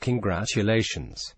Congratulations.